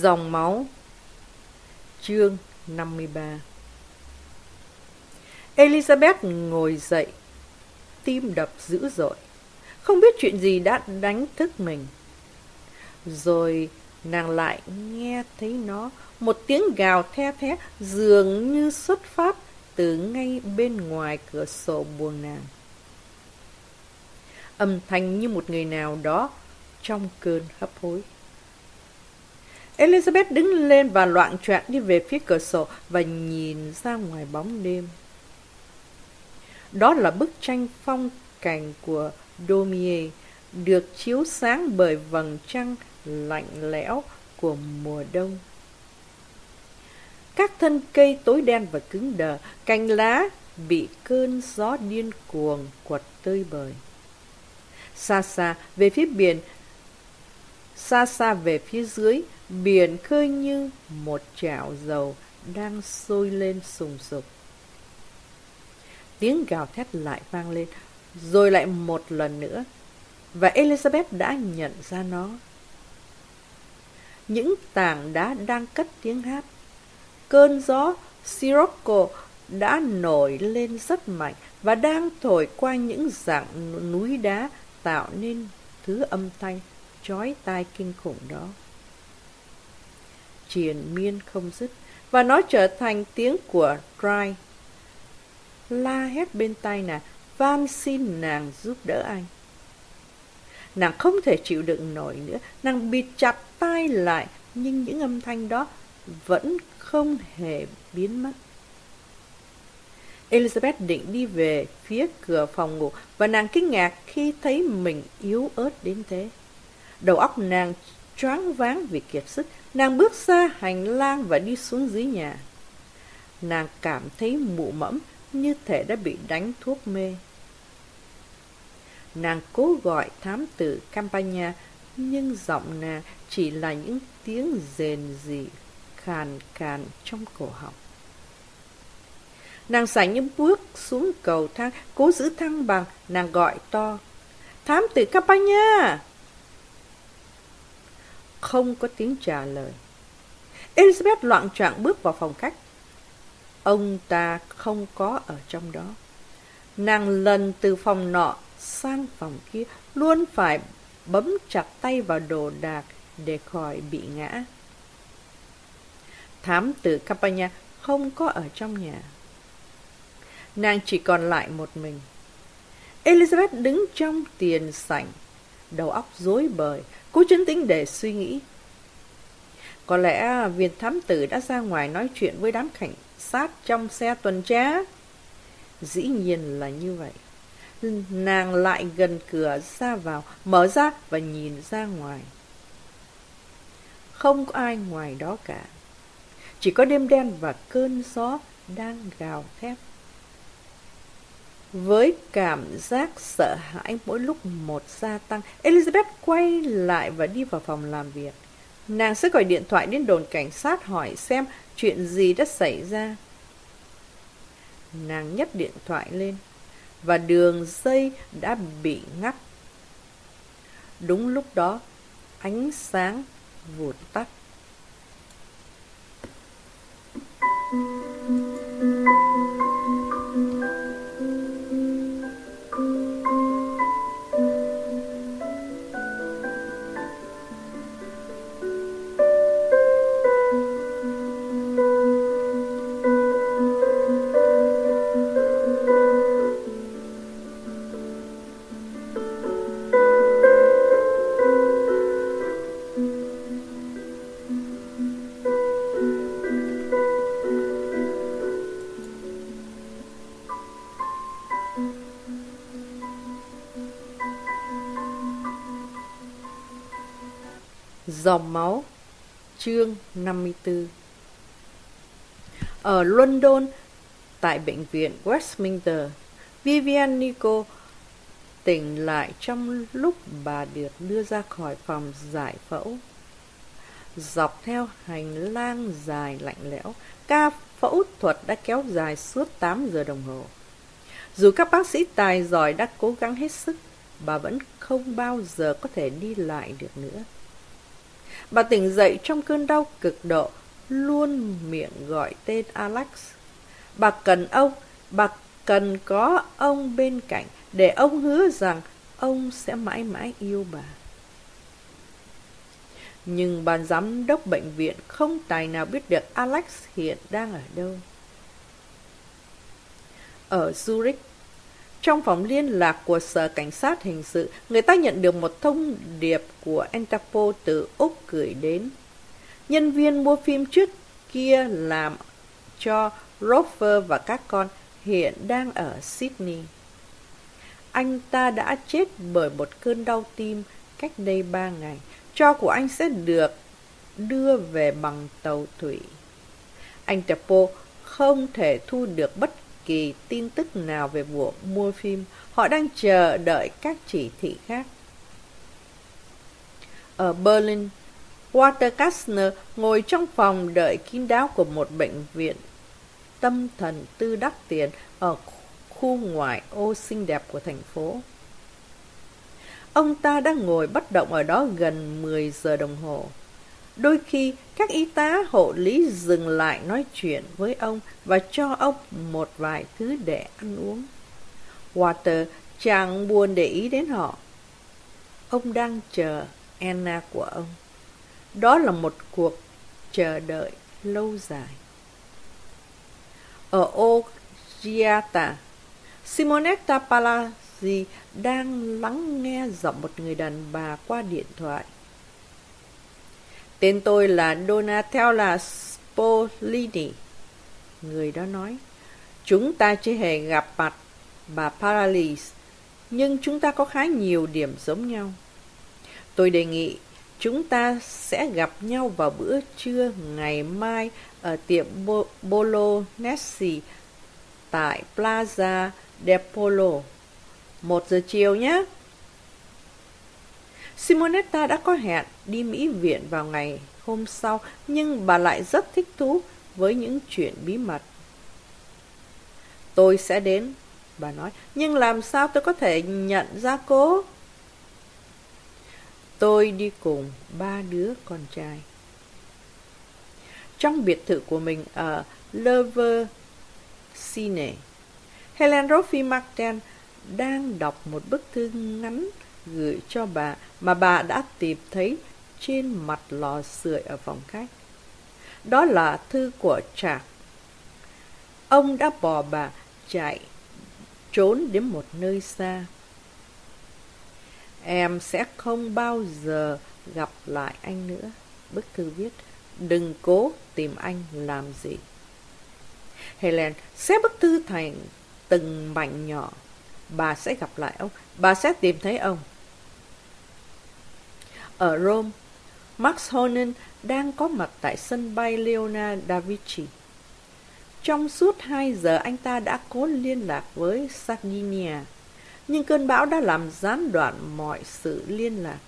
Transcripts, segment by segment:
Dòng máu. Chương 53 Elizabeth ngồi dậy, Tim đập dữ dội, Không biết chuyện gì đã đánh thức mình. Rồi nàng lại nghe thấy nó, Một tiếng gào the thé Dường như xuất phát Từ ngay bên ngoài cửa sổ buồng nàng. Âm thanh như một người nào đó Trong cơn hấp hối. Elizabeth đứng lên và loạn choạng đi về phía cửa sổ và nhìn ra ngoài bóng đêm. Đó là bức tranh phong cảnh của Daumier, được chiếu sáng bởi vầng trăng lạnh lẽo của mùa đông. Các thân cây tối đen và cứng đờ, cành lá bị cơn gió điên cuồng quật tơi bời. Xa xa về phía biển, xa xa về phía dưới, Biển khơi như một chảo dầu đang sôi lên sùng sục. Tiếng gào thét lại vang lên, rồi lại một lần nữa, và Elizabeth đã nhận ra nó. Những tảng đá đang cất tiếng hát. Cơn gió Sirocco đã nổi lên rất mạnh và đang thổi qua những dạng núi đá tạo nên thứ âm thanh chói tai kinh khủng đó triền miên không dứt và nó trở thành tiếng của Dry. La hét bên tai nàng, van xin nàng giúp đỡ anh. Nàng không thể chịu đựng nổi nữa, nàng bịt chặt tai lại, nhưng những âm thanh đó vẫn không hề biến mất. Elizabeth định đi về phía cửa phòng ngủ và nàng kinh ngạc khi thấy mình yếu ớt đến thế. Đầu óc nàng choáng váng vì kiệt sức, nàng bước ra hành lang và đi xuống dưới nhà. Nàng cảm thấy mụ mẫm như thể đã bị đánh thuốc mê. Nàng cố gọi thám tử Campania, nhưng giọng nàng chỉ là những tiếng rền rỉ, khàn khàn trong cổ họng. Nàng sải những bước xuống cầu thang, cố giữ thăng bằng, nàng gọi to. Thám tử Campania! Không có tiếng trả lời. Elizabeth loạn trạng bước vào phòng khách. Ông ta không có ở trong đó. Nàng lần từ phòng nọ sang phòng kia luôn phải bấm chặt tay vào đồ đạc để khỏi bị ngã. Thám tử Campania không có ở trong nhà. Nàng chỉ còn lại một mình. Elizabeth đứng trong tiền sảnh, đầu óc rối bời, cố chấn tĩnh để suy nghĩ. Có lẽ viên thám tử đã ra ngoài nói chuyện với đám cảnh sát trong xe tuần tra. Dĩ nhiên là như vậy. Nàng lại gần cửa ra vào, mở ra và nhìn ra ngoài. Không có ai ngoài đó cả. Chỉ có đêm đen và cơn gió đang gào thét. Với cảm giác sợ hãi mỗi lúc một gia tăng, Elizabeth quay lại và đi vào phòng làm việc. Nàng sẽ gọi điện thoại đến đồn cảnh sát hỏi xem chuyện gì đã xảy ra. Nàng nhấc điện thoại lên và đường dây đã bị ngắt. Đúng lúc đó, ánh sáng vụt tắt. Dòng máu Chương 54 Ở London, tại bệnh viện Westminster, Vivian Nico tỉnh lại trong lúc bà được đưa ra khỏi phòng giải phẫu. Dọc theo hành lang dài lạnh lẽo, ca phẫu thuật đã kéo dài suốt 8 giờ đồng hồ. Dù các bác sĩ tài giỏi đã cố gắng hết sức, bà vẫn không bao giờ có thể đi lại được nữa. Bà tỉnh dậy trong cơn đau cực độ, luôn miệng gọi tên Alex. Bà cần ông, bà cần có ông bên cạnh để ông hứa rằng ông sẽ mãi mãi yêu bà. Nhưng ban giám đốc bệnh viện không tài nào biết được Alex hiện đang ở đâu. Ở Zurich, trong phòng liên lạc của Sở Cảnh sát Hình sự, người ta nhận được một thông điệp của Interpol từ Úc gửi đến. Nhân viên mua phim trước kia làm cho Rover và các con hiện đang ở Sydney. Anh ta đã chết bởi một cơn đau tim cách đây ba ngày. Cho của anh sẽ được đưa về bằng tàu thủy. Anh Interpol không thể thu được bất kỳ tin tức nào về vụ mua phim. Họ đang chờ đợi các chỉ thị khác. Ở Berlin, Walter Kastner ngồi trong phòng đợi kín đáo của một bệnh viện tâm thần tư đắc tiền ở khu ngoại ô xinh đẹp của thành phố. Ông ta đang ngồi bất động ở đó gần 10 giờ đồng hồ. Đôi khi, các y tá hộ lý dừng lại nói chuyện với ông và cho ông một vài thứ để ăn uống. Walter chẳng buồn để ý đến họ. Ông đang chờ Anna của ông. Đó là một cuộc chờ đợi lâu dài. Ở Ogiata, Simonetta Palazzi đang lắng nghe giọng một người đàn bà qua điện thoại. Tên tôi là Donatella Spolini. Người đó nói, chúng ta chưa hề gặp mặt bà Paralis, nhưng chúng ta có khá nhiều điểm giống nhau. Tôi đề nghị chúng ta sẽ gặp nhau vào bữa trưa ngày mai ở tiệm Bolognesi tại Plaza de Polo. Một giờ chiều nhé. Simonetta đã có hẹn đi Mỹ viện vào ngày hôm sau, nhưng bà lại rất thích thú với những chuyện bí mật. Tôi sẽ đến, bà nói, nhưng làm sao tôi có thể nhận ra cô? Tôi đi cùng ba đứa con trai. Trong biệt thự của mình ở Lover Cine, Helen Roffey Martin đang đọc một bức thư ngắn gửi cho bà mà bà đã tìm thấy trên mặt lò sưởi ở phòng khách. Đó là thư của Trạc. Ông đã bỏ bà chạy trốn đến một nơi xa. Em sẽ không bao giờ gặp lại anh nữa. Bức thư viết, đừng cố tìm anh làm gì. Helen xé bức thư thành từng mảnh nhỏ. Bà sẽ gặp lại ông, bà sẽ tìm thấy ông. Ở Rome, Max Honen đang có mặt tại sân bay Leonardo da Vinci. Trong suốt hai giờ anh ta đã cố liên lạc với Sardinia, nhưng cơn bão đã làm gián đoạn mọi sự liên lạc.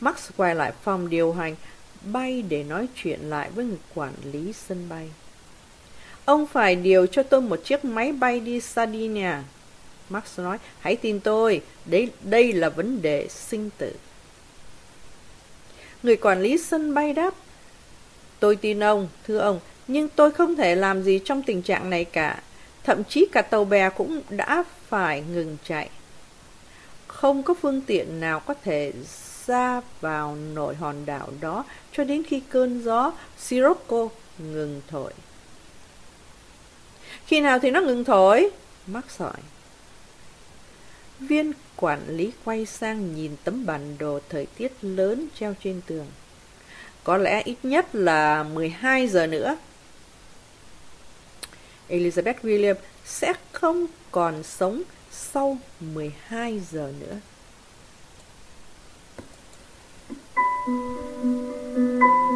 Max quay lại phòng điều hành, bay để nói chuyện lại với người quản lý sân bay. Ông phải điều cho tôi một chiếc máy bay đi Sardinia. Max nói, hãy tin tôi, đây đây là vấn đề sinh tử. Người quản lý sân bay đáp, tôi tin ông, thưa ông, nhưng tôi không thể làm gì trong tình trạng này cả. Thậm chí cả tàu bè cũng đã phải ngừng chạy. Không có phương tiện nào có thể ra vào nội hòn đảo đó cho đến khi cơn gió Sirocco ngừng thổi. Khi nào thì nó ngừng thổi? Mắc hỏi. Viên Quản lý quay sang nhìn tấm bản đồ thời tiết lớn treo trên tường. Có lẽ ít nhất là 12 giờ nữa. Elizabeth William sẽ không còn sống sau 12 giờ nữa. Thank you.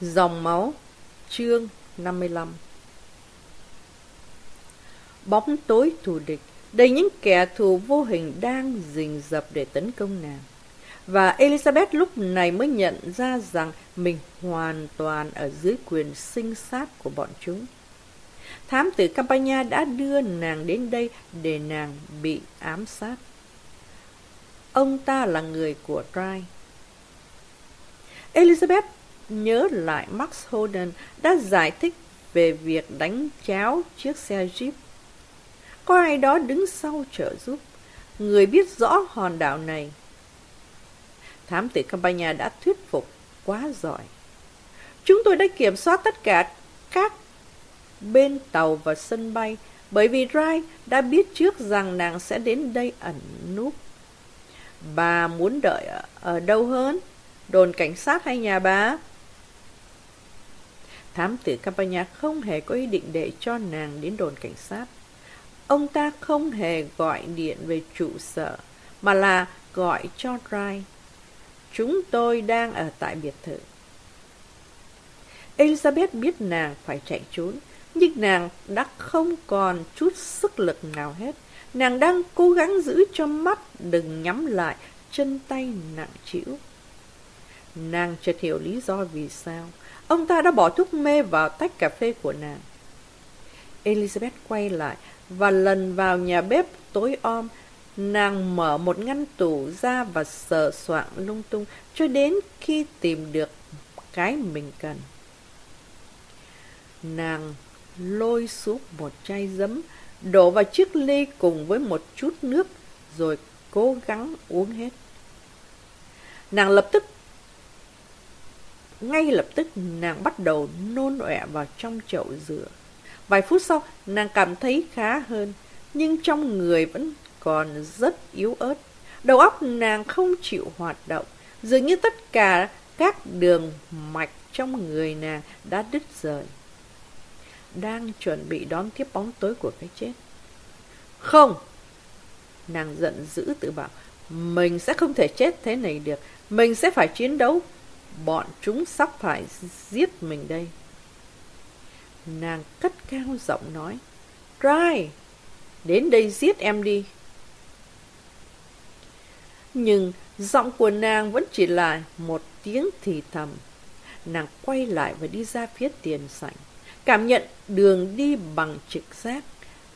Dòng máu, Chương 55 Bóng tối thù địch, Đầy những kẻ thù vô hình đang rình rập để tấn công nàng. Và Elizabeth lúc này mới nhận ra rằng Mình hoàn toàn ở dưới quyền sinh sát của bọn chúng. Thám tử Campania đã đưa nàng đến đây để nàng bị ám sát. Ông ta là người của Trai Elizabeth nhớ lại Max Holden đã giải thích về việc đánh cháo chiếc xe Jeep. Có ai đó đứng sau trợ giúp, người biết rõ hòn đảo này. Thám tử Campania đã thuyết phục quá giỏi. Chúng tôi đã kiểm soát tất cả các bên tàu và sân bay bởi vì Rai đã biết trước rằng nàng sẽ đến đây ẩn núp. Bà muốn đợi ở, ở đâu hơn? Đồn cảnh sát hay nhà bà? Thám tử Campania không hề có ý định để cho nàng đến đồn cảnh sát. Ông ta không hề gọi điện về trụ sở, mà là gọi cho Rai. Chúng tôi đang ở tại biệt thự. Elizabeth biết nàng phải chạy trốn, nhưng nàng đã không còn chút sức lực nào hết. Nàng đang cố gắng giữ cho mắt đừng nhắm lại, chân tay nặng chịu. Nàng chợt hiểu lý do vì sao. Ông ta đã bỏ thuốc mê vào tách cà phê của nàng. Elizabeth quay lại và lần vào nhà bếp tối om. Nàng mở một ngăn tủ ra và sờ soạn lung tung cho đến khi tìm được cái mình cần. Nàng lôi xuống một chai giấm, đổ vào chiếc ly cùng với một chút nước, rồi cố gắng uống hết. Nàng lập tức ngay lập tức nàng bắt đầu nôn ọe vào trong chậu rửa. Vài phút sau, nàng cảm thấy khá hơn, nhưng trong người vẫn còn rất yếu ớt. Đầu óc nàng không chịu hoạt động, dường như tất cả các đường mạch trong người nàng đã đứt rời. Đang chuẩn bị đón tiếp bóng tối của cái chết. Không! Nàng giận dữ tự bảo, mình sẽ không thể chết thế này được, mình sẽ phải chiến đấu bọn chúng sắp phải giết mình đây. Nàng cất cao giọng nói, Rai, đến đây giết em đi. Nhưng giọng của nàng vẫn chỉ là một tiếng thì thầm. Nàng quay lại và đi ra phía tiền sảnh, cảm nhận đường đi bằng trực giác.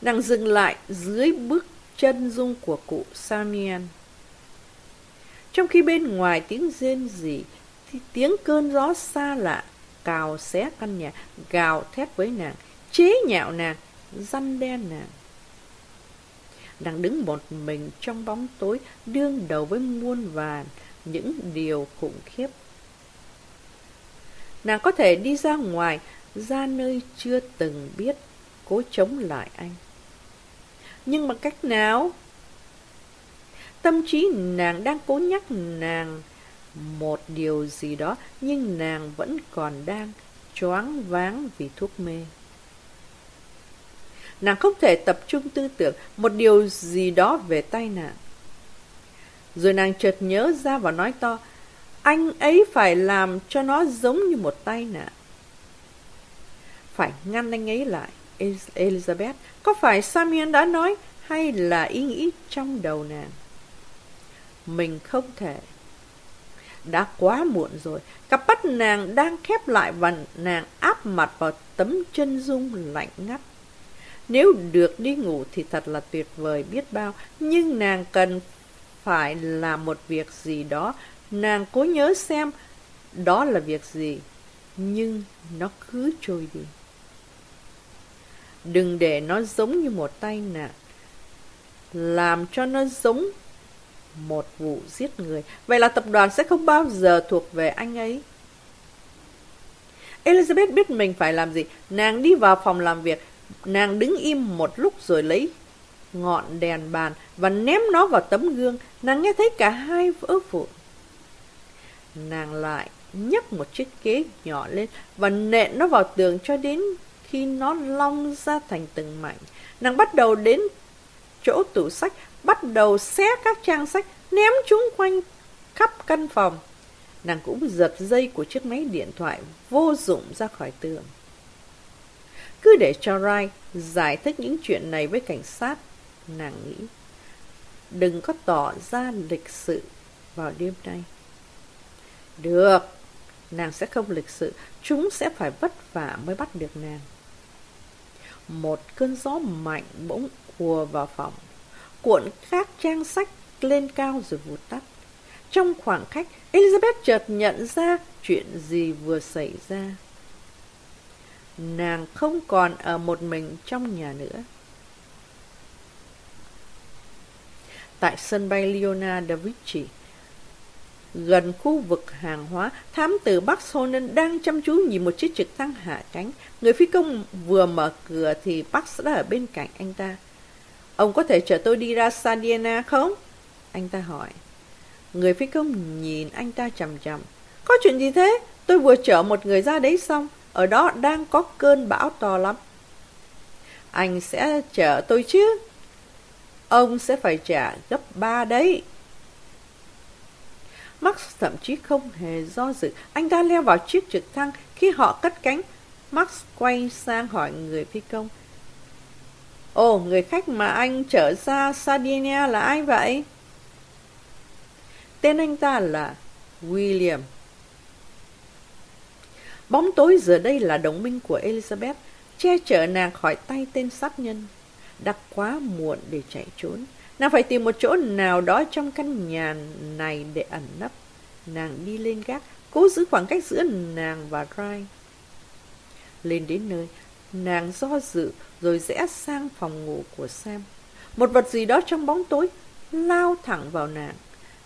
Nàng dừng lại dưới bước chân dung của cụ Samian. Trong khi bên ngoài tiếng rên rỉ thì tiếng cơn gió xa lạ, cào xé căn nhà, gào thét với nàng, chế nhạo nàng, răn đen nàng. Nàng đứng một mình trong bóng tối, đương đầu với muôn vàn, những điều khủng khiếp. Nàng có thể đi ra ngoài, ra nơi chưa từng biết, cố chống lại anh. Nhưng bằng cách nào? Tâm trí nàng đang cố nhắc nàng một điều gì đó nhưng nàng vẫn còn đang choáng váng vì thuốc mê. Nàng không thể tập trung tư tưởng một điều gì đó về tai nạn. Rồi nàng chợt nhớ ra và nói to, anh ấy phải làm cho nó giống như một tai nạn. Phải ngăn anh ấy lại, Elizabeth, có phải Samuel đã nói hay là ý nghĩ trong đầu nàng? Mình không thể đã quá muộn rồi. Cặp mắt nàng đang khép lại và nàng áp mặt vào tấm chân dung lạnh ngắt. Nếu được đi ngủ thì thật là tuyệt vời biết bao, nhưng nàng cần phải làm một việc gì đó. Nàng cố nhớ xem đó là việc gì, nhưng nó cứ trôi đi. Đừng để nó giống như một tay nạn. Làm cho nó giống một vụ giết người. Vậy là tập đoàn sẽ không bao giờ thuộc về anh ấy. Elizabeth biết mình phải làm gì. Nàng đi vào phòng làm việc. Nàng đứng im một lúc rồi lấy ngọn đèn bàn và ném nó vào tấm gương. Nàng nghe thấy cả hai vỡ vụn. Nàng lại nhấc một chiếc ghế nhỏ lên và nện nó vào tường cho đến khi nó long ra thành từng mảnh. Nàng bắt đầu đến chỗ tủ sách bắt đầu xé các trang sách, ném chúng quanh khắp căn phòng. nàng cũng giật dây của chiếc máy điện thoại vô dụng ra khỏi tường. Cứ để cho Rai giải thích những chuyện này với cảnh sát, nàng nghĩ. Đừng có tỏ ra lịch sự vào đêm nay. Được, nàng sẽ không lịch sự, chúng sẽ phải vất vả mới bắt được nàng. Một cơn gió mạnh bỗng ùa vào phòng, cuộn các trang sách lên cao rồi vụt tắt. Trong khoảng khách, Elizabeth chợt nhận ra chuyện gì vừa xảy ra. Nàng không còn ở một mình trong nhà nữa. Tại sân bay Leona da Vinci, gần khu vực hàng hóa, thám tử Bắc Sonnen đang chăm chú nhìn một chiếc trực thăng hạ cánh. Người phi công vừa mở cửa thì Bắc đã ở bên cạnh anh ta. Ông có thể chở tôi đi ra Sardinia không? Anh ta hỏi. Người phi công nhìn anh ta chằm chằm. Có chuyện gì thế? Tôi vừa chở một người ra đấy xong. Ở đó đang có cơn bão to lắm. Anh sẽ chở tôi chứ? Ông sẽ phải trả gấp ba đấy. Max thậm chí không hề do dự. Anh ta leo vào chiếc trực thăng. Khi họ cất cánh, Max quay sang hỏi người phi công. Ồ, người khách mà anh chở ra Sardinia là ai vậy? Tên anh ta là William. Bóng tối giờ đây là đồng minh của Elizabeth, che chở nàng khỏi tay tên sát nhân. Đã quá muộn để chạy trốn. Nàng phải tìm một chỗ nào đó trong căn nhà này để ẩn nấp. Nàng đi lên gác, cố giữ khoảng cách giữa nàng và Ryan. Lên đến nơi, nàng do dự rồi rẽ sang phòng ngủ của Sam. Một vật gì đó trong bóng tối lao thẳng vào nàng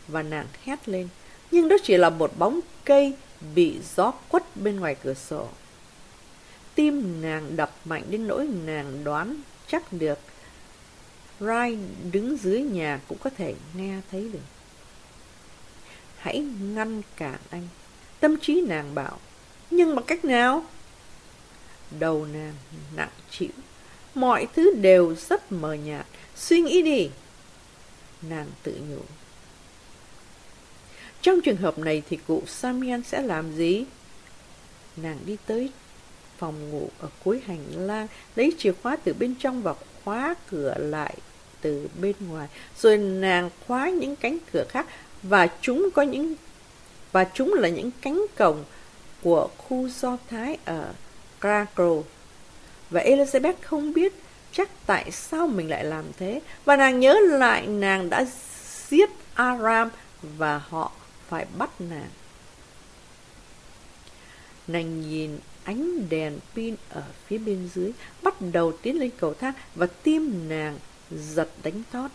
và nàng hét lên. Nhưng đó chỉ là một bóng cây bị gió quất bên ngoài cửa sổ. Tim nàng đập mạnh đến nỗi nàng đoán chắc được Ryan đứng dưới nhà cũng có thể nghe thấy được. Hãy ngăn cản anh. Tâm trí nàng bảo. Nhưng bằng cách nào? Đầu nàng nặng chịu. Mọi thứ đều rất mờ nhạt. Suy nghĩ đi. Nàng tự nhủ. Trong trường hợp này thì cụ Samian sẽ làm gì? Nàng đi tới phòng ngủ ở cuối hành lang, lấy chìa khóa từ bên trong và khóa cửa lại từ bên ngoài. Rồi nàng khóa những cánh cửa khác và chúng có những và chúng là những cánh cổng của khu Do Thái ở Krakow. Và Elizabeth không biết chắc tại sao mình lại làm thế. Và nàng nhớ lại nàng đã giết Aram và họ phải bắt nàng. Nàng nhìn ánh đèn pin ở phía bên dưới, bắt đầu tiến lên cầu thang và tim nàng giật đánh thót.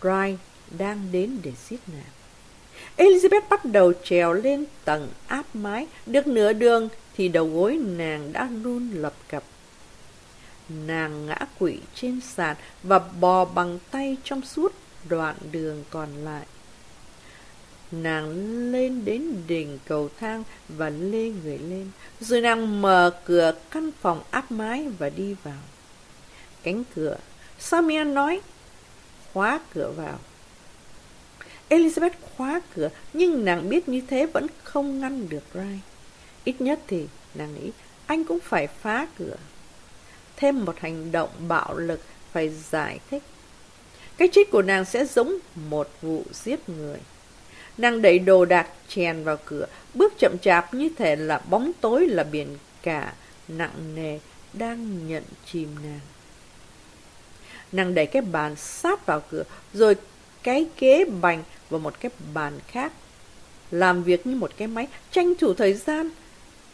Brian đang đến để giết nàng. Elizabeth bắt đầu trèo lên tầng áp mái, được nửa đường thì đầu gối nàng đã run lập cập. Nàng ngã quỵ trên sàn và bò bằng tay trong suốt đoạn đường còn lại. Nàng lên đến đỉnh cầu thang và lê người lên, rồi nàng mở cửa căn phòng áp mái và đi vào. Cánh cửa, Samian nói, khóa cửa vào. Elizabeth khóa cửa, nhưng nàng biết như thế vẫn không ngăn được Rai. Ít nhất thì, nàng nghĩ, anh cũng phải phá cửa. Thêm một hành động bạo lực phải giải thích. Cái chết của nàng sẽ giống một vụ giết người. Nàng đẩy đồ đạc chèn vào cửa, bước chậm chạp như thể là bóng tối là biển cả, nặng nề, đang nhận chìm nàng. Nàng đẩy cái bàn sát vào cửa, rồi cái ghế bành và một cái bàn khác. Làm việc như một cái máy, tranh thủ thời gian,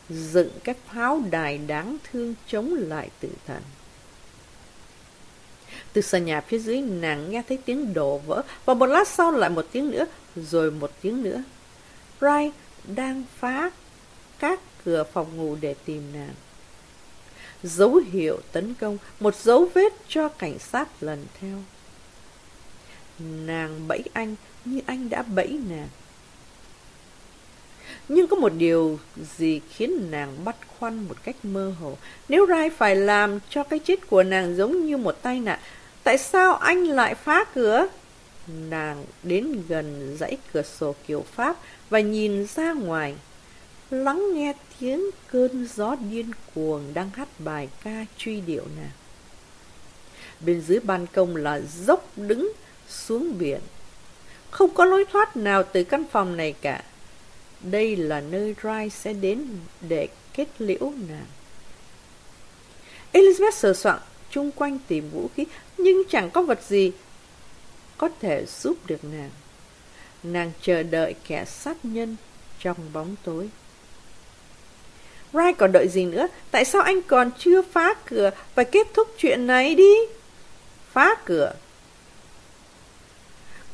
dựng cái pháo đài đáng thương chống lại tử thần. Từ sàn nhà phía dưới nàng nghe thấy tiếng đổ vỡ và một lát sau lại một tiếng nữa, rồi một tiếng nữa. Rai đang phá các cửa phòng ngủ để tìm nàng. Dấu hiệu tấn công, một dấu vết cho cảnh sát lần theo. Nàng bẫy anh như anh đã bẫy nàng. Nhưng có một điều gì khiến nàng bắt khoăn một cách mơ hồ. Nếu Rai phải làm cho cái chết của nàng giống như một tai nạn, tại sao anh lại phá cửa? nàng đến gần dãy cửa sổ kiểu Pháp và nhìn ra ngoài, lắng nghe tiếng cơn gió điên cuồng đang hát bài ca truy điệu nàng. Bên dưới ban công là dốc đứng xuống biển. Không có lối thoát nào từ căn phòng này cả. Đây là nơi Rai sẽ đến để kết liễu nàng. Elizabeth sờ soạn chung quanh tìm vũ khí, nhưng chẳng có vật gì có thể giúp được nàng. Nàng chờ đợi kẻ sát nhân trong bóng tối. Rai còn đợi gì nữa? Tại sao anh còn chưa phá cửa và kết thúc chuyện này đi? Phá cửa.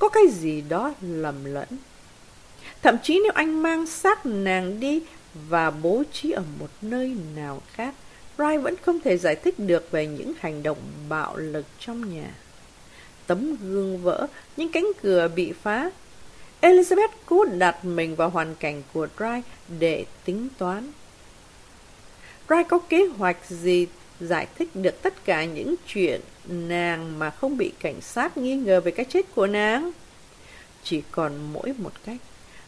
Có cái gì đó lầm lẫn. Thậm chí nếu anh mang xác nàng đi và bố trí ở một nơi nào khác, Rai vẫn không thể giải thích được về những hành động bạo lực trong nhà. Tấm gương vỡ, những cánh cửa bị phá. Elizabeth cố đặt mình vào hoàn cảnh của Rai để tính toán. Rai có kế hoạch gì giải thích được tất cả những chuyện nàng mà không bị cảnh sát nghi ngờ về cái chết của nàng? Chỉ còn mỗi một cách.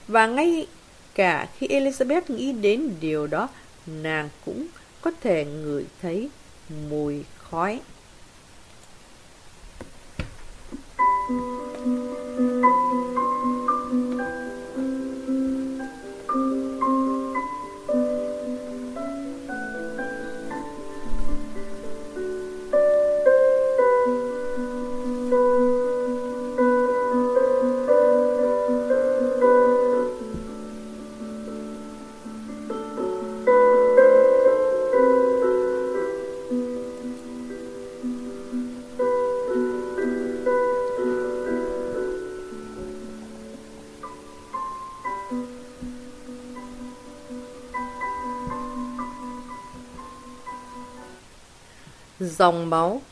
Và ngay cả khi Elizabeth nghĩ đến điều đó, nàng cũng có thể ngửi thấy mùi khói. Dòng máu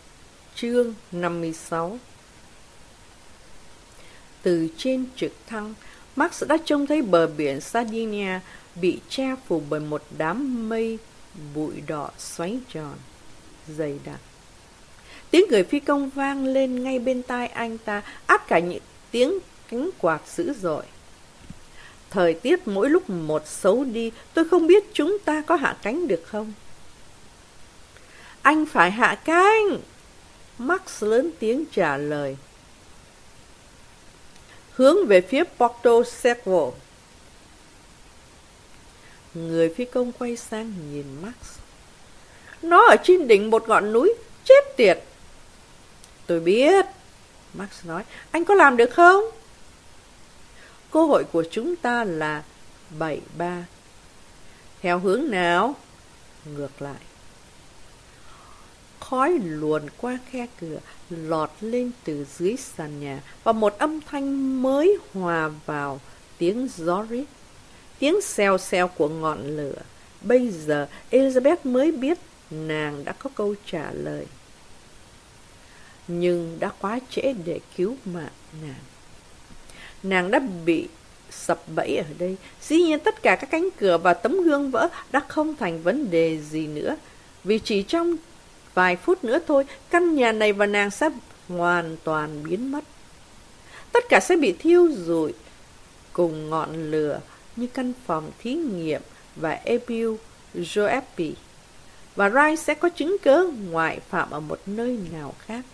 Chương 56 Từ trên trực thăng, Max đã trông thấy bờ biển Sardinia bị che phủ bởi một đám mây bụi đỏ xoáy tròn, dày đặc. Tiếng người phi công vang lên ngay bên tai anh ta, át cả những tiếng cánh quạt dữ dội. Thời tiết mỗi lúc một xấu đi, tôi không biết chúng ta có hạ cánh được không. Anh phải hạ cánh. Max lớn tiếng trả lời. Hướng về phía Porto Seco. Người phi công quay sang nhìn Max. Nó ở trên đỉnh một ngọn núi, chết tiệt. Tôi biết. Max nói, anh có làm được không? Cơ hội của chúng ta là 7-3. Theo hướng nào? Ngược lại khói luồn qua khe cửa, lọt lên từ dưới sàn nhà, và một âm thanh mới hòa vào tiếng gió rít. Tiếng xèo xèo của ngọn lửa. Bây giờ Elizabeth mới biết nàng đã có câu trả lời. Nhưng đã quá trễ để cứu mạng nàng. Nàng đã bị sập bẫy ở đây. Dĩ nhiên tất cả các cánh cửa và tấm gương vỡ đã không thành vấn đề gì nữa. Vì chỉ trong Vài phút nữa thôi, căn nhà này và nàng sẽ hoàn toàn biến mất. Tất cả sẽ bị thiêu rụi cùng ngọn lửa như căn phòng thí nghiệm và Epiu Joepi. Và Rai sẽ có chứng cớ ngoại phạm ở một nơi nào khác.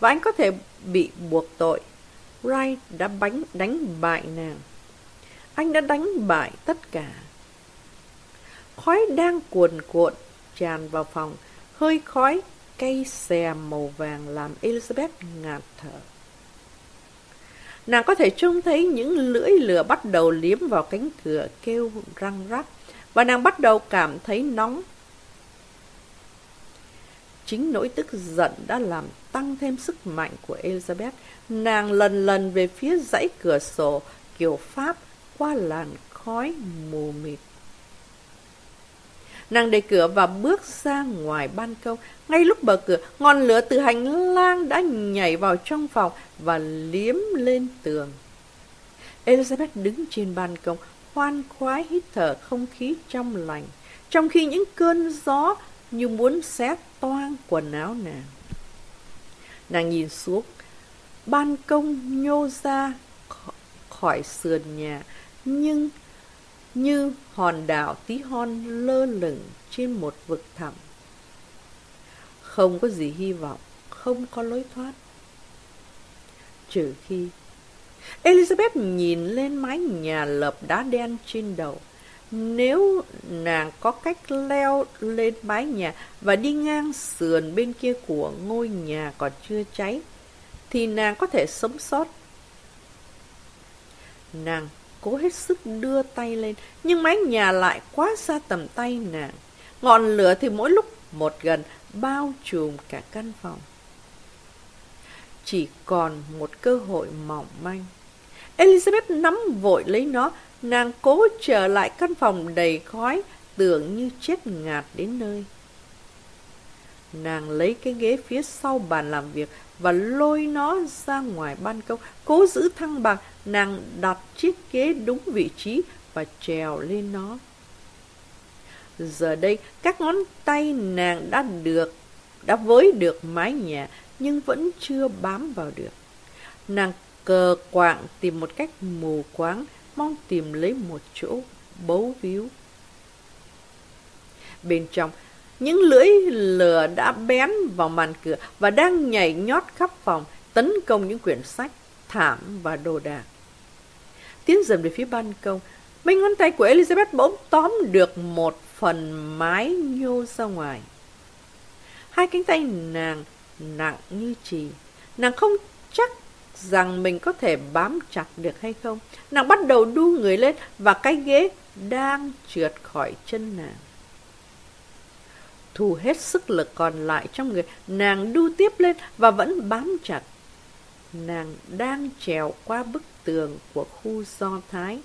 Và anh có thể bị buộc tội. Rai đã bánh, đánh bại nàng. Anh đã đánh bại tất cả. Khói đang cuồn cuộn tràn vào phòng Hơi khói, cây xè màu vàng làm Elizabeth ngạt thở. Nàng có thể trông thấy những lưỡi lửa bắt đầu liếm vào cánh cửa kêu răng rắc, và nàng bắt đầu cảm thấy nóng. Chính nỗi tức giận đã làm tăng thêm sức mạnh của Elizabeth. Nàng lần lần về phía dãy cửa sổ, kiểu Pháp qua làn khói mù mịt. Nàng đẩy cửa và bước ra ngoài ban công. Ngay lúc mở cửa, ngọn lửa từ hành lang đã nhảy vào trong phòng và liếm lên tường. Elizabeth đứng trên ban công, hoan khoái hít thở không khí trong lành, trong khi những cơn gió như muốn xé toang quần áo nàng. Nàng nhìn xuống, ban công nhô ra khỏi sườn nhà, nhưng như hòn đảo tí hon lơ lửng trên một vực thẳm. Không có gì hy vọng, không có lối thoát. Trừ khi Elizabeth nhìn lên mái nhà lợp đá đen trên đầu. Nếu nàng có cách leo lên mái nhà và đi ngang sườn bên kia của ngôi nhà còn chưa cháy, thì nàng có thể sống sót. Nàng cố hết sức đưa tay lên, nhưng mái nhà lại quá xa tầm tay nàng. Ngọn lửa thì mỗi lúc một gần bao trùm cả căn phòng. Chỉ còn một cơ hội mỏng manh. Elizabeth nắm vội lấy nó, nàng cố trở lại căn phòng đầy khói, tưởng như chết ngạt đến nơi. Nàng lấy cái ghế phía sau bàn làm việc và lôi nó ra ngoài ban công, cố giữ thăng bằng, nàng đặt chiếc ghế đúng vị trí và trèo lên nó. Giờ đây, các ngón tay nàng đã được, đã với được mái nhà, nhưng vẫn chưa bám vào được. Nàng cờ quạng tìm một cách mù quáng, mong tìm lấy một chỗ bấu víu. Bên trong, những lưỡi lửa đã bén vào màn cửa và đang nhảy nhót khắp phòng, tấn công những quyển sách, thảm và đồ đạc. Tiến dần về phía ban công, mấy ngón tay của Elizabeth bỗng tóm được một phần mái nhô ra ngoài. Hai cánh tay nàng nặng như chì. Nàng không chắc rằng mình có thể bám chặt được hay không. Nàng bắt đầu đu người lên và cái ghế đang trượt khỏi chân nàng. Thu hết sức lực còn lại trong người, nàng đu tiếp lên và vẫn bám chặt. Nàng đang trèo qua bức tường của khu Do Thái,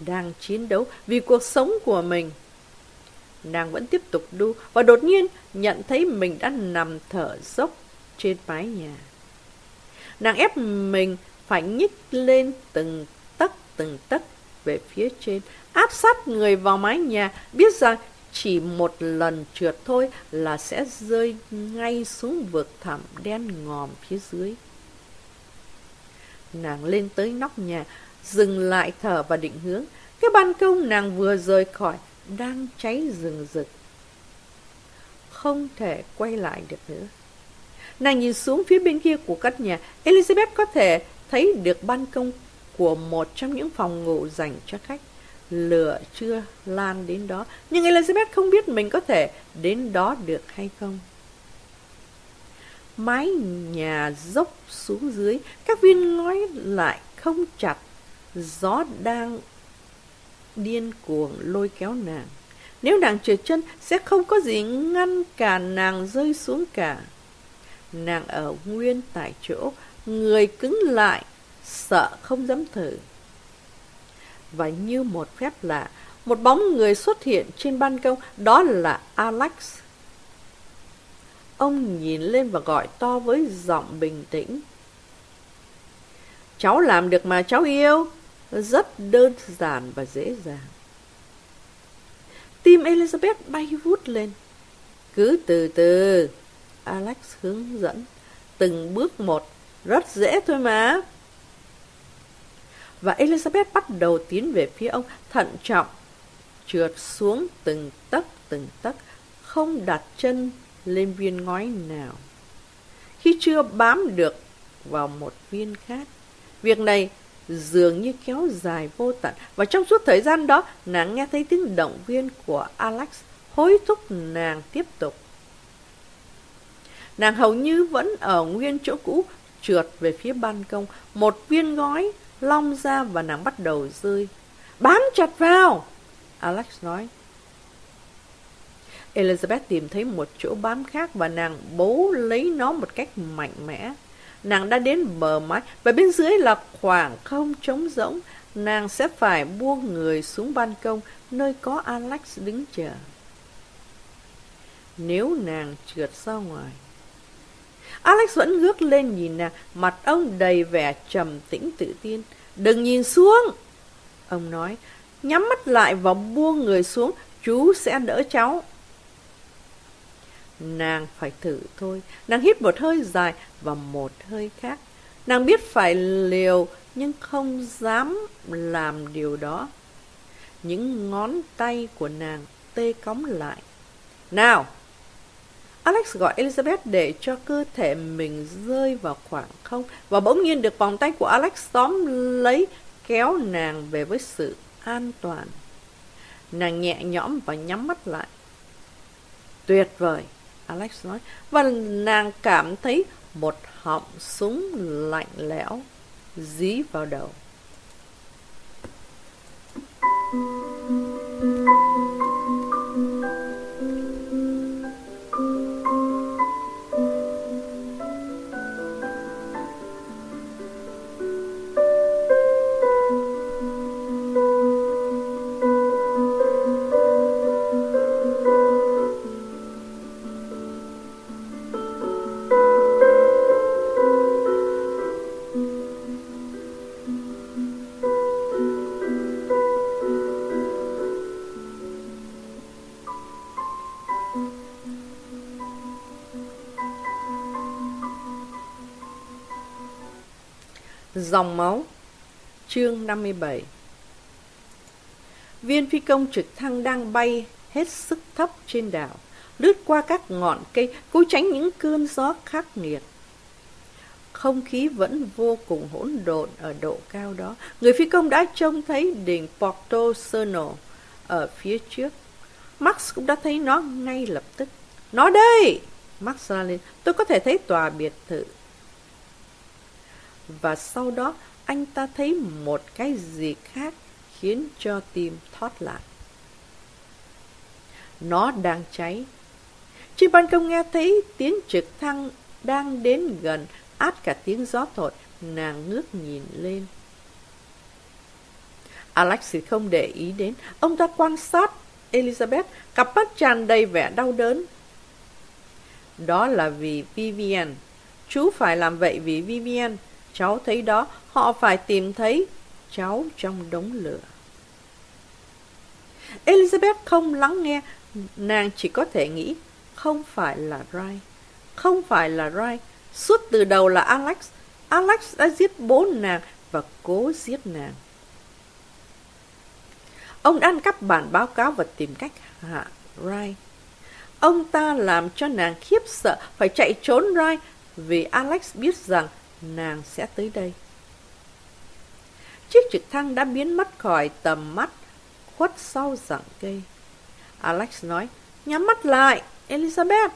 đang chiến đấu vì cuộc sống của mình. Nàng vẫn tiếp tục đu và đột nhiên nhận thấy mình đã nằm thở dốc trên mái nhà. Nàng ép mình phải nhích lên từng tấc từng tấc về phía trên, áp sát người vào mái nhà, biết rằng chỉ một lần trượt thôi là sẽ rơi ngay xuống vực thẳm đen ngòm phía dưới. Nàng lên tới nóc nhà, dừng lại thở và định hướng. Cái ban công nàng vừa rời khỏi đang cháy rừng rực. Không thể quay lại được nữa. Nàng nhìn xuống phía bên kia của căn nhà, Elizabeth có thể thấy được ban công của một trong những phòng ngủ dành cho khách. Lửa chưa lan đến đó, nhưng Elizabeth không biết mình có thể đến đó được hay không. Mái nhà dốc xuống dưới, các viên ngói lại không chặt. Gió đang điên cuồng lôi kéo nàng. Nếu nàng trượt chân, sẽ không có gì ngăn cản nàng rơi xuống cả. Nàng ở nguyên tại chỗ, người cứng lại, sợ không dám thử. Và như một phép lạ, một bóng người xuất hiện trên ban công, đó là Alex. Ông nhìn lên và gọi to với giọng bình tĩnh. Cháu làm được mà cháu yêu. Rất đơn giản và dễ dàng. Tim Elizabeth bay vút lên. Cứ từ từ, Alex hướng dẫn. Từng bước một, rất dễ thôi mà. Và Elizabeth bắt đầu tiến về phía ông thận trọng, trượt xuống từng tấc từng tấc, không đặt chân lên viên ngói nào. Khi chưa bám được vào một viên khác, việc này dường như kéo dài vô tận và trong suốt thời gian đó nàng nghe thấy tiếng động viên của Alex hối thúc nàng tiếp tục. Nàng hầu như vẫn ở nguyên chỗ cũ, trượt về phía ban công, một viên gói long ra và nàng bắt đầu rơi. Bám chặt vào! Alex nói. Elizabeth tìm thấy một chỗ bám khác và nàng bấu lấy nó một cách mạnh mẽ. Nàng đã đến bờ mái và bên dưới là khoảng không trống rỗng. Nàng sẽ phải buông người xuống ban công nơi có Alex đứng chờ. Nếu nàng trượt ra ngoài, Alex vẫn ngước lên nhìn nàng, mặt ông đầy vẻ trầm tĩnh tự tin. Đừng nhìn xuống, ông nói, nhắm mắt lại và buông người xuống, chú sẽ đỡ cháu. Nàng phải thử thôi. Nàng hít một hơi dài và một hơi khác. Nàng biết phải liều nhưng không dám làm điều đó. Những ngón tay của nàng tê cóng lại. Nào! Alex gọi Elizabeth để cho cơ thể mình rơi vào khoảng không và bỗng nhiên được vòng tay của Alex tóm lấy kéo nàng về với sự an toàn. Nàng nhẹ nhõm và nhắm mắt lại. Tuyệt vời, Alex nói, và nàng cảm thấy một họng súng lạnh lẽo dí vào đầu. Dòng máu Chương 57 Viên phi công trực thăng đang bay hết sức thấp trên đảo, lướt qua các ngọn cây, cố tránh những cơn gió khắc nghiệt. Không khí vẫn vô cùng hỗn độn ở độ cao đó. Người phi công đã trông thấy đỉnh Porto Serno ở phía trước. Max cũng đã thấy nó ngay lập tức. Nó đây! Max ra lên. Tôi có thể thấy tòa biệt thự và sau đó anh ta thấy một cái gì khác khiến cho tim thoát lại. Nó đang cháy. Trên ban công nghe thấy tiếng trực thăng đang đến gần, át cả tiếng gió thổi, nàng ngước nhìn lên. Alex không để ý đến, ông ta quan sát Elizabeth, cặp mắt tràn đầy vẻ đau đớn. Đó là vì Vivian. Chú phải làm vậy vì Vivian. Cháu thấy đó, họ phải tìm thấy cháu trong đống lửa. Elizabeth không lắng nghe, nàng chỉ có thể nghĩ không phải là Rai. Không phải là Rai, suốt từ đầu là Alex. Alex đã giết bố nàng và cố giết nàng. Ông đã ăn cắp bản báo cáo và tìm cách hạ Rai. Ông ta làm cho nàng khiếp sợ phải chạy trốn Rai vì Alex biết rằng nàng sẽ tới đây. Chiếc trực thăng đã biến mất khỏi tầm mắt, khuất sau rặng cây. Alex nói, nhắm mắt lại, Elizabeth.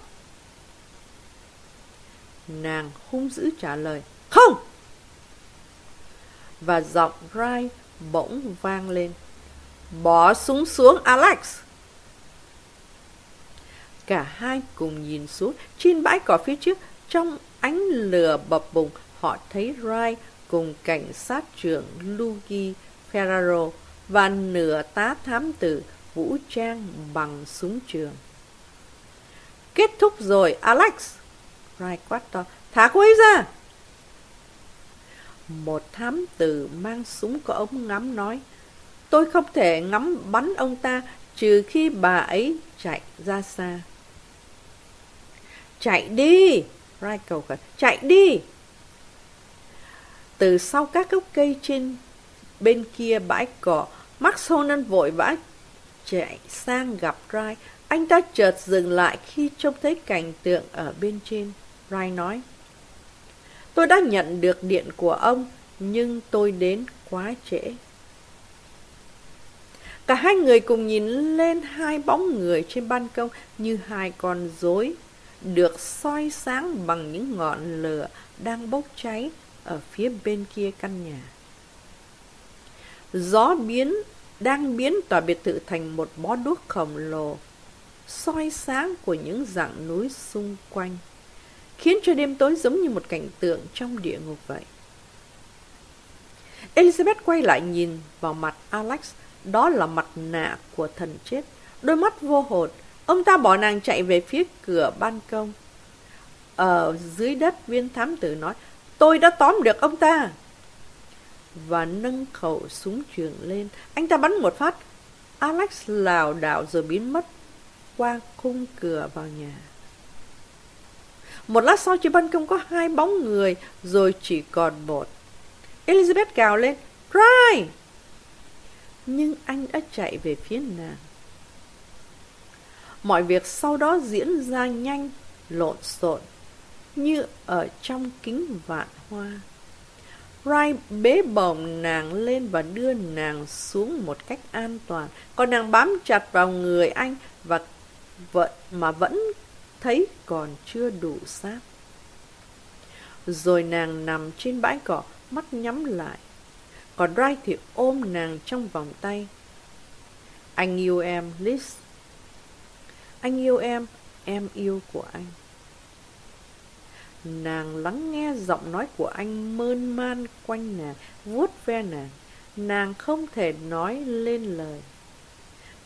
Nàng hung dữ trả lời, không! Và giọng Rai bỗng vang lên. Bỏ súng xuống, Alex! Cả hai cùng nhìn xuống trên bãi cỏ phía trước trong ánh lửa bập bùng họ thấy Rai cùng cảnh sát trưởng Luigi Ferraro và nửa tá thám tử vũ trang bằng súng trường. Kết thúc rồi, Alex! Rai quát to. Thả cô ấy ra! Một thám tử mang súng có ống ngắm nói. Tôi không thể ngắm bắn ông ta trừ khi bà ấy chạy ra xa. Chạy đi! Rai cầu khẩn. Chạy đi! Từ sau các gốc cây trên bên kia bãi cỏ, Max Honan vội vã chạy sang gặp Rai. Anh ta chợt dừng lại khi trông thấy cảnh tượng ở bên trên. Rai nói, Tôi đã nhận được điện của ông, nhưng tôi đến quá trễ. Cả hai người cùng nhìn lên hai bóng người trên ban công như hai con rối, được soi sáng bằng những ngọn lửa đang bốc cháy ở phía bên kia căn nhà. Gió biến đang biến tòa biệt thự thành một bó đuốc khổng lồ, soi sáng của những dạng núi xung quanh, khiến cho đêm tối giống như một cảnh tượng trong địa ngục vậy. Elizabeth quay lại nhìn vào mặt Alex, đó là mặt nạ của thần chết, đôi mắt vô hồn. Ông ta bỏ nàng chạy về phía cửa ban công. Ở dưới đất viên thám tử nói, Tôi đã tóm được ông ta. Và nâng khẩu súng trường lên. Anh ta bắn một phát. Alex lảo đảo rồi biến mất qua khung cửa vào nhà. Một lát sau trên ban công có hai bóng người, rồi chỉ còn một. Elizabeth gào lên, Ray! Nhưng anh đã chạy về phía nàng. Mọi việc sau đó diễn ra nhanh, lộn xộn, như ở trong kính vạn hoa. Ray bế bổng nàng lên và đưa nàng xuống một cách an toàn, còn nàng bám chặt vào người anh và vẫn mà vẫn thấy còn chưa đủ sát. Rồi nàng nằm trên bãi cỏ, mắt nhắm lại. Còn Ray thì ôm nàng trong vòng tay. Anh yêu em, Liz. Anh yêu em, em yêu của anh. Nàng lắng nghe giọng nói của anh mơn man quanh nàng, vuốt ve nàng. Nàng không thể nói lên lời.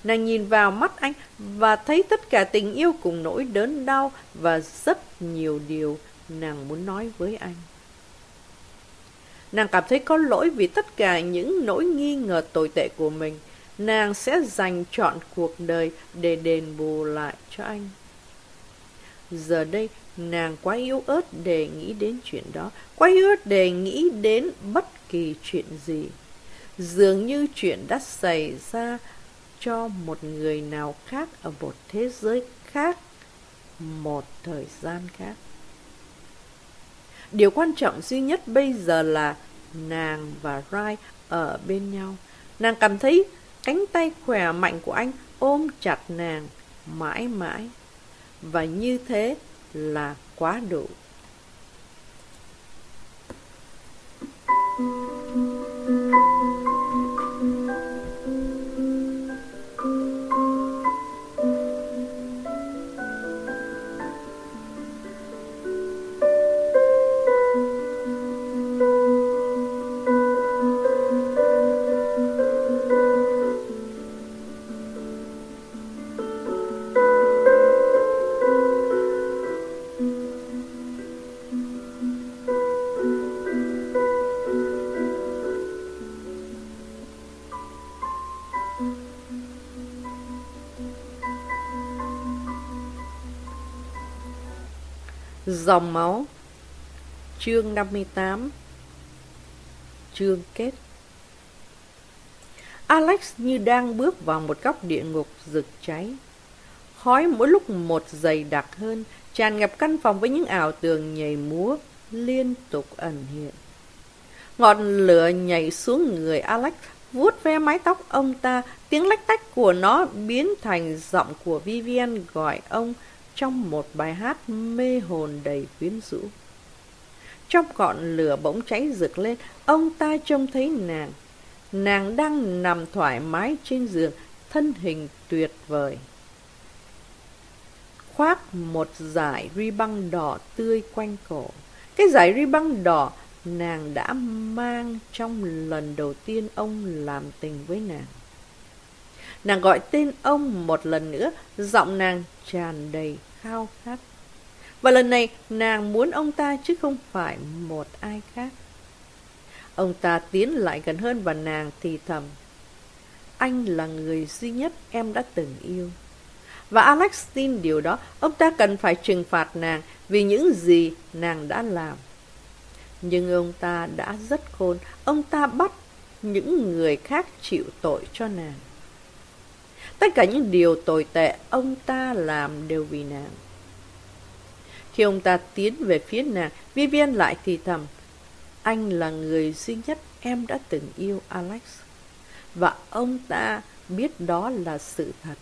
Nàng nhìn vào mắt anh và thấy tất cả tình yêu cùng nỗi đớn đau và rất nhiều điều nàng muốn nói với anh. Nàng cảm thấy có lỗi vì tất cả những nỗi nghi ngờ tồi tệ của mình. Nàng sẽ dành trọn cuộc đời để đền bù lại cho anh. Giờ đây, nàng quá yếu ớt để nghĩ đến chuyện đó, quá yếu ớt để nghĩ đến bất kỳ chuyện gì. Dường như chuyện đã xảy ra cho một người nào khác ở một thế giới khác, một thời gian khác. Điều quan trọng duy nhất bây giờ là nàng và Rai ở bên nhau. Nàng cảm thấy cánh tay khỏe mạnh của anh ôm chặt nàng mãi mãi. Và như thế là quá đủ. Dòng máu. Chương 58 Chương kết. Alex như đang bước vào một góc địa ngục rực cháy. Khói mỗi lúc một dày đặc hơn, tràn ngập căn phòng với những ảo tường nhảy múa, liên tục ẩn hiện. Ngọn lửa nhảy xuống người Alex, vuốt ve mái tóc ông ta, tiếng lách tách của nó biến thành giọng của Vivian gọi ông trong một bài hát mê hồn đầy quyến rũ. Trong ngọn lửa bỗng cháy rực lên, ông ta trông thấy nàng. Nàng đang nằm thoải mái trên giường, thân hình tuyệt vời. Khoác một dải ri băng đỏ tươi quanh cổ. Cái dải ri băng đỏ nàng đã mang trong lần đầu tiên ông làm tình với nàng. Nàng gọi tên ông một lần nữa, giọng nàng tràn đầy khao khát. Và lần này nàng muốn ông ta chứ không phải một ai khác. Ông ta tiến lại gần hơn và nàng thì thầm. Anh là người duy nhất em đã từng yêu. Và Alex tin điều đó, ông ta cần phải trừng phạt nàng vì những gì nàng đã làm. Nhưng ông ta đã rất khôn, ông ta bắt những người khác chịu tội cho nàng. Tất cả những điều tồi tệ ông ta làm đều vì nàng. Khi ông ta tiến về phía nàng, Vivian lại thì thầm. Anh là người duy nhất em đã từng yêu Alex. Và ông ta biết đó là sự thật.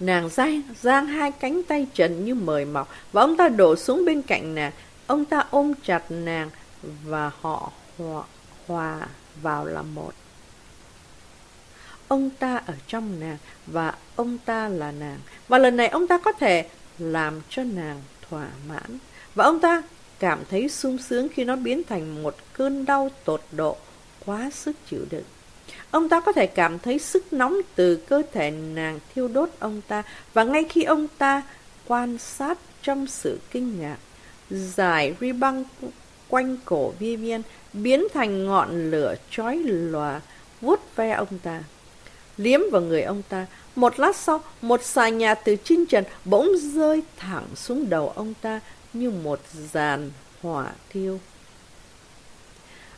Nàng giang, giang hai cánh tay trần như mời mọc và ông ta đổ xuống bên cạnh nàng. Ông ta ôm chặt nàng và họ hòa, hòa vào làm một. Ông ta ở trong nàng và ông ta là nàng. Và lần này ông ta có thể làm cho nàng thỏa mãn. Và ông ta cảm thấy sung sướng khi nó biến thành một cơn đau tột độ quá sức chịu đựng. Ông ta có thể cảm thấy sức nóng từ cơ thể nàng thiêu đốt ông ta và ngay khi ông ta quan sát trong sự kinh ngạc, giải ri băng quanh cổ Vivian biến thành ngọn lửa chói lòa vuốt ve ông ta liếm vào người ông ta. Một lát sau, một xà nhà từ trên trần bỗng rơi thẳng xuống đầu ông ta như một dàn hỏa thiêu.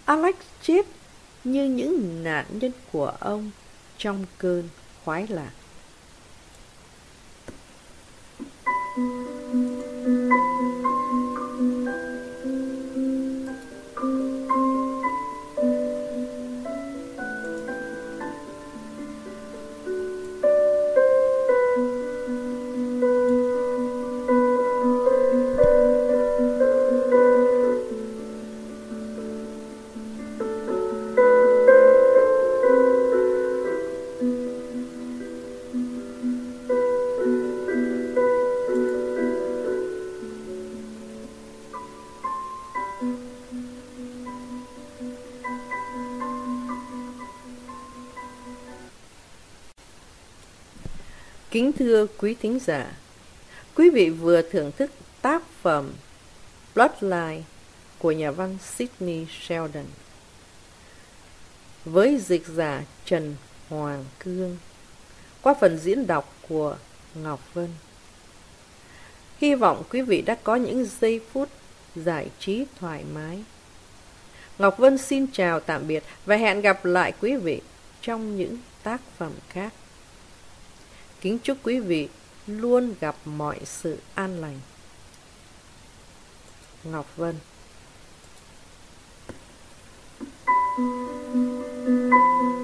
Alex chết như những nạn nhân của ông trong cơn khoái lạc. Thưa quý thính giả, quý vị vừa thưởng thức tác phẩm Bloodline của nhà văn Sydney Sheldon với dịch giả Trần Hoàng Cương qua phần diễn đọc của Ngọc Vân. Hy vọng quý vị đã có những giây phút giải trí thoải mái. Ngọc Vân xin chào tạm biệt và hẹn gặp lại quý vị trong những tác phẩm khác. Kính chúc quý vị luôn gặp mọi sự an lành. Ngọc Vân Thank you.